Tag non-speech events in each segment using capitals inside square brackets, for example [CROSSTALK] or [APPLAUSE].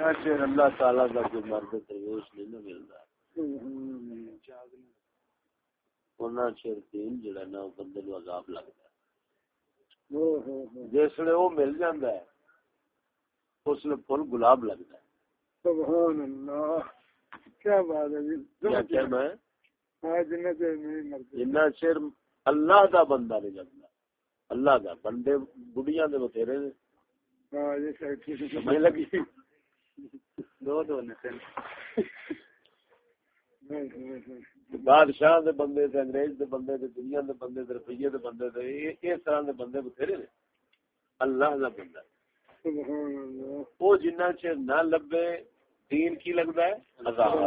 اللہ تعالی کا کوئی مرد درویش نہیں نہ ملتا۔ چر تین جڑا نا بندے نو عذاب لگتا۔ جس لیے وہ مل جاتا ہے اس لیے پھول گلاب ہے۔ سبحان اللہ کیا بات ہے کیا کیا میں جنہ چر اللہ دا بندہ نہیں لگتا اللہ دا بندے بڑھیاں دے بتھیرے نے ہاں لگی؟ دو دو بادشاہ دے بندے تے انگریز دے بندے تے دنیا دے بندے تے روپیے دے بندے تے اس طرح دے بندے بتھیرے نے۔ اللہ دا بندہ۔ وہ جنہ چر نہ لبے دین کی لگتا ہے؟ عذاب۔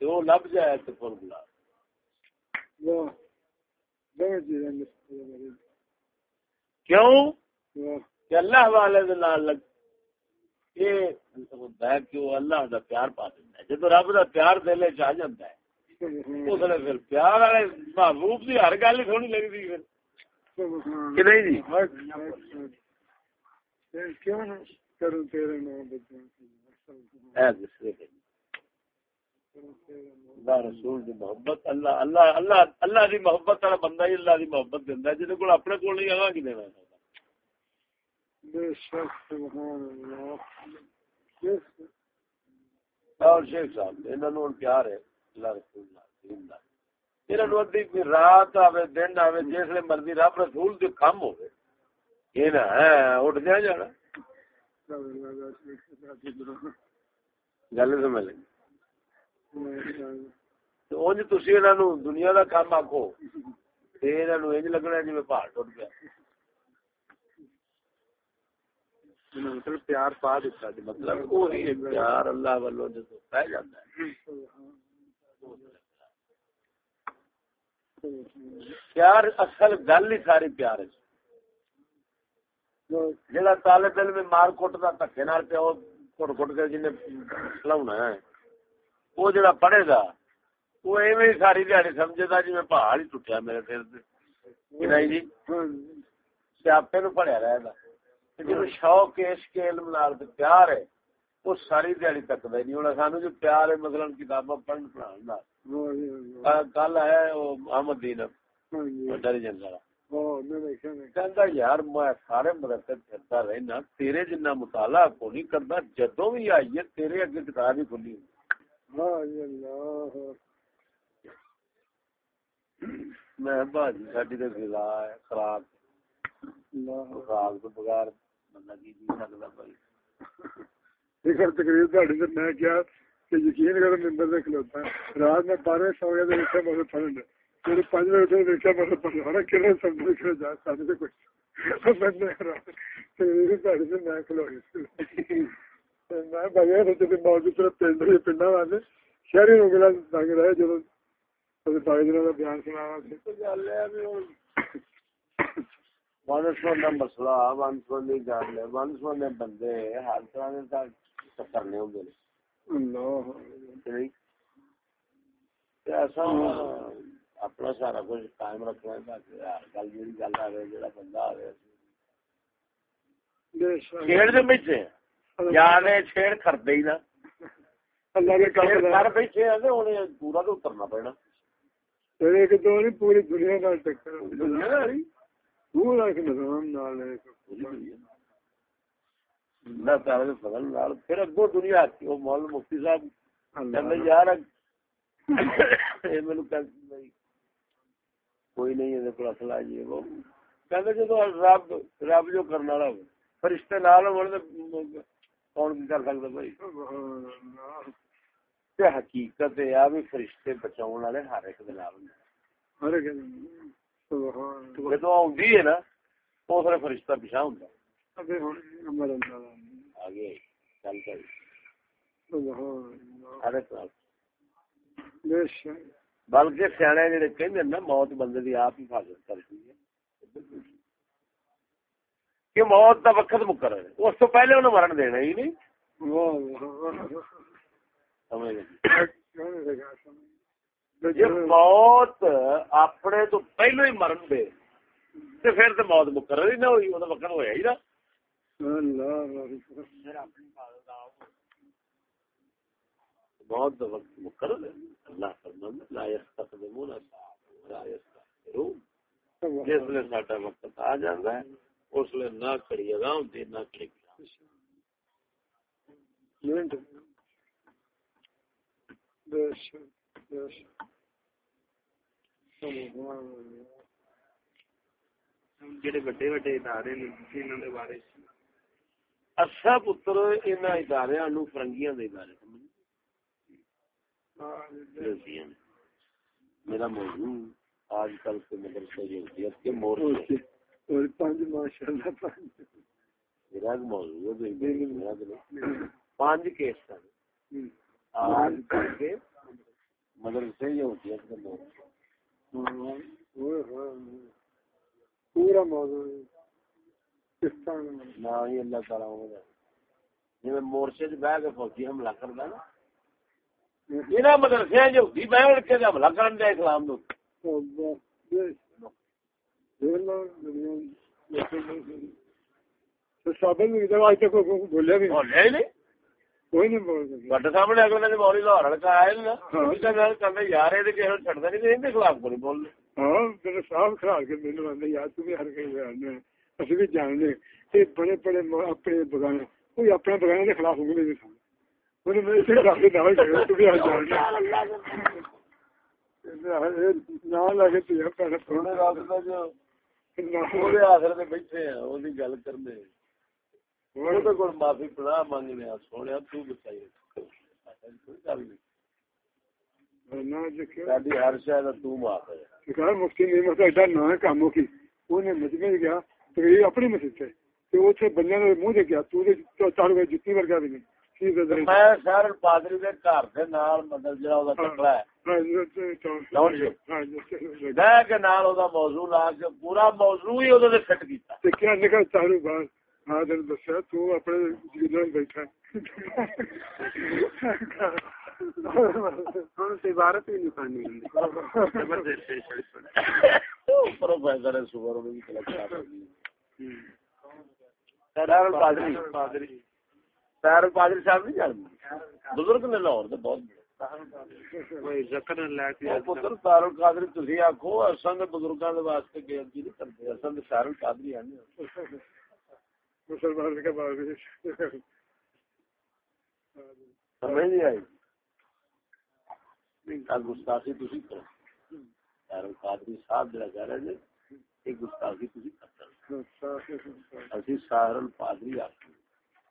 تے وہ لب جائے تے بلا۔ جی کیوں؟ کہ اللہ والے دے نال لگ یہ ہوتا ہے کہ وہ اللہ دا پیار پا دینا ہے۔ جب رب دا پیار دلے چ آ جاتا ہے اس لیے پھر پیار والے محبوب دی ہر گل سونی لگتی پھر۔ کہ نہیں جی؟ کیوں نہ کروں تیرے نام بچوں اے دوسرے کے اللہ رسول دی محبت اللہ اللہ اللہ اللہ دی محبت والا بندہ ہی اللہ دی محبت دیندا ہے۔ جے کول اپنے کول نہیں آگا کی دینا ہے بے شک سبحان اللہ اور شیخ صاحب، انہاں نوں پیار ہے، اللہ رسول اللہ، دین دا۔ انہاں نوں ادھی کوئی رات آوے، دن آوے، جس لے مرضی رب رسول دے کم ہوے یہ نہ ہے، اٹھ جا جانا۔ گل سمجھ لگی؟ تو انج تسی انہاں نوں دنیا دا کام آکھو تے انہاں نوں انج لگنا جویں پہاڑ ٹوٹ گیا۔ پیار پا دیتا جی مطلب پیار اللہ والوں جو پہ جاتا ہے پیار اصل گل ہی ساری پیار ہے جہاں طالب علم مار کٹ دکے نال کٹ کٹ کے جن کھلاونا ہے وہ جڑا پڑھے گا وہ ایویں ساری دیہڑی سمجھے گا جی میں پہاڑ ہی ٹوٹیا میرے سر سے جی سیاپے نو پڑھیا رہے گا شوق عشق علم نال پیار ہے وہ ساری دیہی تک نہیں۔ ہونا سانو جو پیار ہے مثلا کتاباں پڑھن پڑھان کل ہے وہ احمد دین۔ ڈری جنگل یار میں سارے رہنا تیرے جنہ مطالعہ کو نہیں کرتا جدو بھی آئیے تیرے اگے کتاب ہی کھلی۔ میں باجی ساڈی تو غذا ہے خوراک خوراک تو بغیر بندہ کی جی سکتا بھائی فکر تقریر تھوڑی سے میں کیا کہ یقین کرو ممبر سے کھلوتا ہے رات میں بارہ سو گیا تو دیکھا پڑھنے میرے پانچ بجے اٹھے دیکھا پڑھنے ہر کہنے سب نے کھلے جا ساتھ سے کچھ میں نے تقریر تھوڑی سے میں کھلوئی میں بغیر جب موجود طرف پنڈ پنڈا والے شہری ہو گیا جب بیان سنا ون سونا مسئلہ ون گل سونے بندے ہر طرح کے کرنے ہوں ایسا اپنا سارا کچھ قائم رکھنا تاکہ ہر گل جی گل آئے جا بندہ آئے دے بیٹھے یار چھیڑ کرتے ہی نا کر بیٹھے پورا تو اترنا پڑنا پوری دنیا کا ایک نظام نال ہے اللہ تعالی کے فضل نال پھر اگوں دنیا آتی وہ مولانا مفتی صاحب کہندے یار اے مینوں کہ کوئی نہیں ہے کوئی اصل جی وہ کہندے جدو رب رب جو کرنے والا ہو فرشتے نال ہون تے کون کی کر سکدا بھائی؟ تے حقیقت ہے آ بھی فرشتے بچاؤن والے ہر ایک دے نال۔ ہر ایک جدو آدھی ہے نا اس نے فرشتہ پیچھا ہوں آگے چل کر۔ بلکہ سیاح جڑے نا موت بندے کی آپ حفاظت کرتی ہے۔ کہ موت کا وقت مکر ہے۔ اس تو پہلے انہیں مرن دینا ہی نہیں۔ سمجھ موت اپنے تو پہلو ہی مرن دے تے پھر تو موت مقرر ہی نہ ہوئی وہ وقت ہوا ہی نا موت دا وقت مقرر ہے اللہ فرمانا لا یستقدمون ساعت لا یستقدمون جس لیے ساٹا وقت آ جاندہ ہے اس لیے نہ کھڑی اگاں ہوندی نہ کھڑی منٹ بے شک بے شک جڑے بڑے بڑے ادارے نے انہاں دے بارے اچھا پتر انہاں اداریاں نو فرنگیاں دے ادارے سمجھ میرا موضوع آج کل کے مدرسہ یہودیت کے مورچے اور پانچ ماشاءاللہ پانچ میرا موضوع ہے پانچ کیس آج کل کے مدرسے یہودیت کے مورچے پورا موضوع نہ اللہ تعالیٰ جی مورچے چ بہ کے فوجی حملہ کرتا نا۔ یہاں مدرسے کے حملہ کرن اسلام تو ادھر آج تک بولیا بھی بولیا نہیں۔ کوئی نہیں بول سکتا بڑے سامنے اگلے دن مولی لاہور والے کا آئے نا کہتے یار یہ کسی نے چڑھتا نہیں ان کے خلاف کو نہیں بولنے ہاں میرے صاحب کھڑا کے میرے آدھے یار تم ہر کہیں بیان ہے اسی بھی جان لے یہ بڑے بڑے اپنے بگانے کوئی اپنے بگانے کے خلاف انگلی نہیں انہوں نے اسے کافی دعوی کر تم بھی جان لے نہ لگے تو یہ تھوڑا رات کا جو پورے آخر میں بیٹھے ہیں وہ گل کرنے تو کوئی معافی پڑا مانگنے آ سونے تو بچائی ساری ہر شاید تو معاف ہے۔ مفتی مطلب ایڈا نہ ہے کاموں کی انہیں میں گیا تو یہ اپنی مسجد سے تو چھے بندے نے منہ دے گیا تو دے چار گئے جتنی ورگا بھی نہیں۔ میں شہر پادری دے گھر دے نال مطلب جڑا او دا ٹکڑا ہے۔ ہاں جو۔ ہاں جی میں کہ نال او دا موضوع لا کے پورا موضوع ہی او دے فٹ کیتا۔ تے کیا نکل چاروں بار ہاں دن دسیا تو اپنے جیلوں بیٹھا عبارت ہی نہیں پروفیسر میں بھی پادری۔ پادری۔ صاحب نہیں جانتے بزرگ نے لاہور دے بہت کے پتر سار القادری تسی آکھو اساں دے بزرگاں دے واسطے بےعزتی نہیں کرتے دے سار القادری ہیں مسلمان کا بار بھی۔ سمجھ نہیں آئی؟ کا گستاخی تسی کرو۔ سار القادری صاحب جڑا کہہ رہے ہیں یہ گستاخی تسی کرتے اسی سار القادری آکھو۔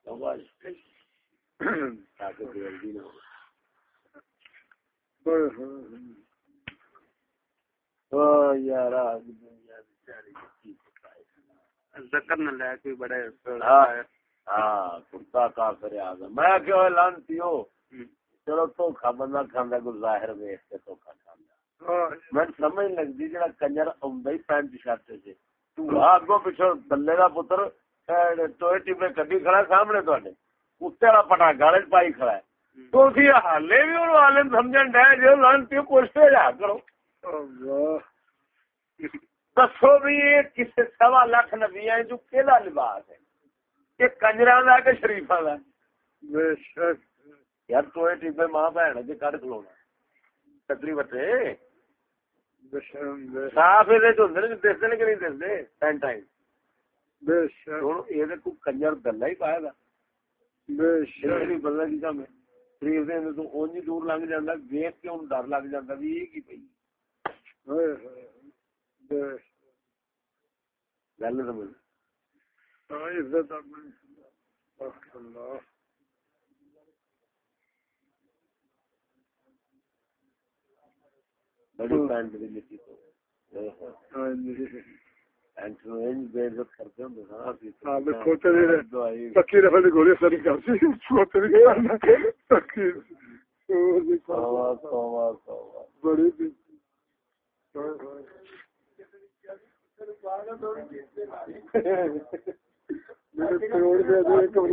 کیوں بھائی؟ تاکہ بےعزتی نہ ہو۔ او یار آج دنیا بیچاری۔ کی پکائے ذکر نہ لے کوئی بڑے ہاں ہاں کافر اعظم۔ میں کہ لانتیو۔ چلو دھوکھا بندہ کھاندا ظاہر ویکھ کے دھوکھا کھاندا میں سمجھ لگدی جڑا کنجر اوندا ہی پینٹ شرٹ سے تو پیچھے دلے دا پتر ٹوئے ٹیپے کڈی کھڑا سامنے تواڈے۔ کتے والا پٹا گالے پائی کھڑا ہے۔ تو اسی حالے بھی انہوں عالم سمجھن ڈے جو لانتیو کرو۔ دسو بھی یہ کسی سوا لاکھ نبی جو کہڑا لباس ہے یہ کنجرا کا کہ شریفا کا یار تو ٹیبے ماں بہن کے کٹ کھلونا چکری بٹے صاف یہ دستے نے کہ نہیں دستے یہ کنجر گلا ہی پایا بدلا کی کام ہے شریف دور لنگ جانا ویک کے ڈر لگ بھی یہ کی پی ہوئے ہوئے بے گل سمجھ ہاں عزت اللہ۔ بڑی پینٹ تو۔ ہاں جی۔ ہاں ہاں نہیں رفع دی گولی ساری کرسی کھوتے نہیں کرنا پکی توبہ توبہ توبہ بڑی بھی میرے کروڑ دے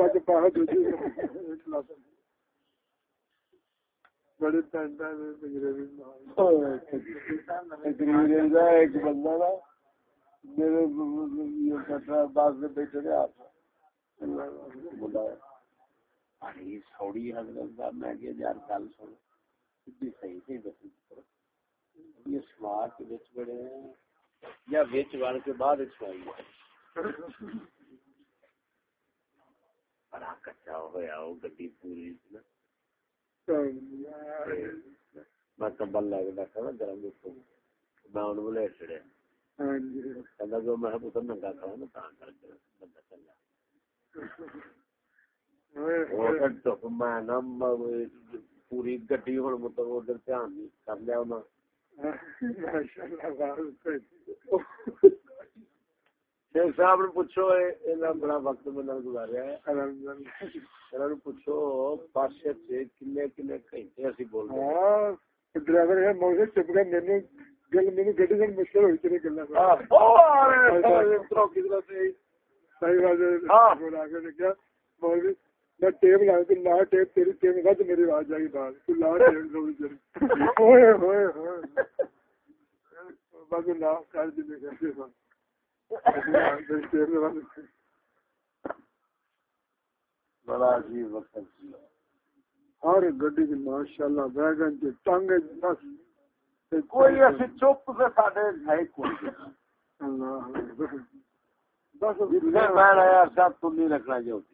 کے پاہ دوسری پینٹا میں ایک بندہ نا میرے کٹرا باز میں بیٹھے رہے آپ بلایا سوڑی حضرت صاحب میں کہ یار گل سن سیدھی صحیح سے دسی یہ سوار کے وچ بڑے ہیں یا وچ وڑ کے بعد سوائی ہے۔ بڑا کچا ہویا وہ گڈی پوری۔ نا میں کمبل لے کے بیٹھا نا گرم اتوں میں انہوں چڑیا ہاں جی۔ کہندا جو میں پتر ننگا کھڑا نا تاں کر کے بندہ چلا۔ میں پوری گڈی ہن مطلب ادھر دھیان نہیں کر لیا بہت شیخ صاحب پوچھو بڑا وقت نال گزاریا ہے۔ پوچھو بس کنے کنے گھنٹے اسی بول رہے ہاں ڈرائیور ہے موزے چپ گیا مینو گل مینو گڈی سے مشکل ہوئی تیری گلا ہاں صحیح بات ہے۔ بولا کے نے کیا مولوی میں ٹیپ لا کے لا ٹیپ تیری ٹیپ ود میری آواز آئی بات تو لا [LAUGHS] ٹیپ تھوڑی دیر ہوئے ہوئے ہوئے۔ بس لا کر دی میں کیسے بڑا عجیب وقت سی ہر گڈی کی ماشاءاللہ ویگن کے ٹانگے بس کوئی ایسی چپ سے ساڈے ہے کوئی اللہ بس میں رہا سب تم نہیں رکھنا تے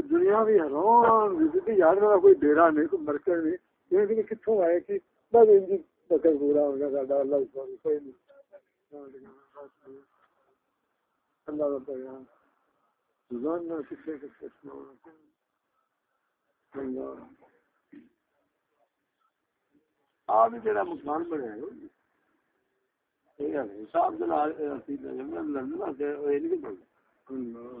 دنیا بھی حیران بھی یار میرا کوئی ڈیرا نہیں، کوئی مرکز نہیں۔ یہ کتوں آئے کہ بس انجی بکر پورا ہو گیا ساڈا، اللہ کوئی نہیں۔ اللہ کا کسے کسے اللہ۔ آپ جڑا مکان بنیا ہے یہ دے نال اسی تے نہیں بننا اللہ۔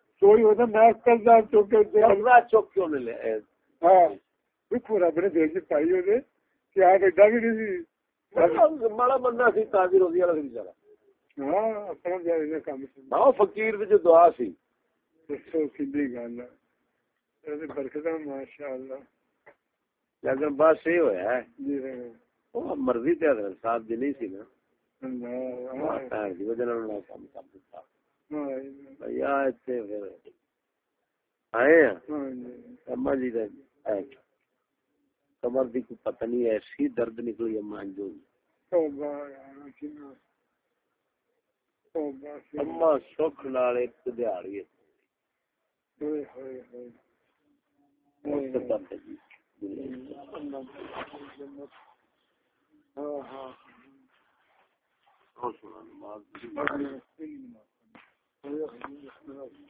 اللہ اللہ کی کوئی ہوتا میں کل دا چوکے دے کرنا چوک کیوں نہیں لے ہاں دیکھو رب نے کے پائی ہوتے کہ آپ ایڈا بھی نہیں سی۔ ماڑا بندہ سی تاجر روزی والا سی بیچارا ہاں اپنا جائے نے کام سے۔ ہاں فقیر دی جو دعا سی۔ دسو کدی گل ہے۔ یہ برکت ہے ماشاءاللہ۔ لیکن بس یہ ہویا ہے۔ جی ہاں۔ وہ مرضی تے حضرت صاحب دی نہیں سی نا۔ اللہ بھੈਣ دی وجہ نال کام کر ہاں بھیا اتنے پھر آئے ہاں جی۔ دے اے کمر دی کوئی پتہ نہیں ایسی درد نکلی اما جو اما سکھ نال ایک دیہڑی ہوئے ہوئے۔ ہوئے ہاں ہاں ہاں۔ جی بھائی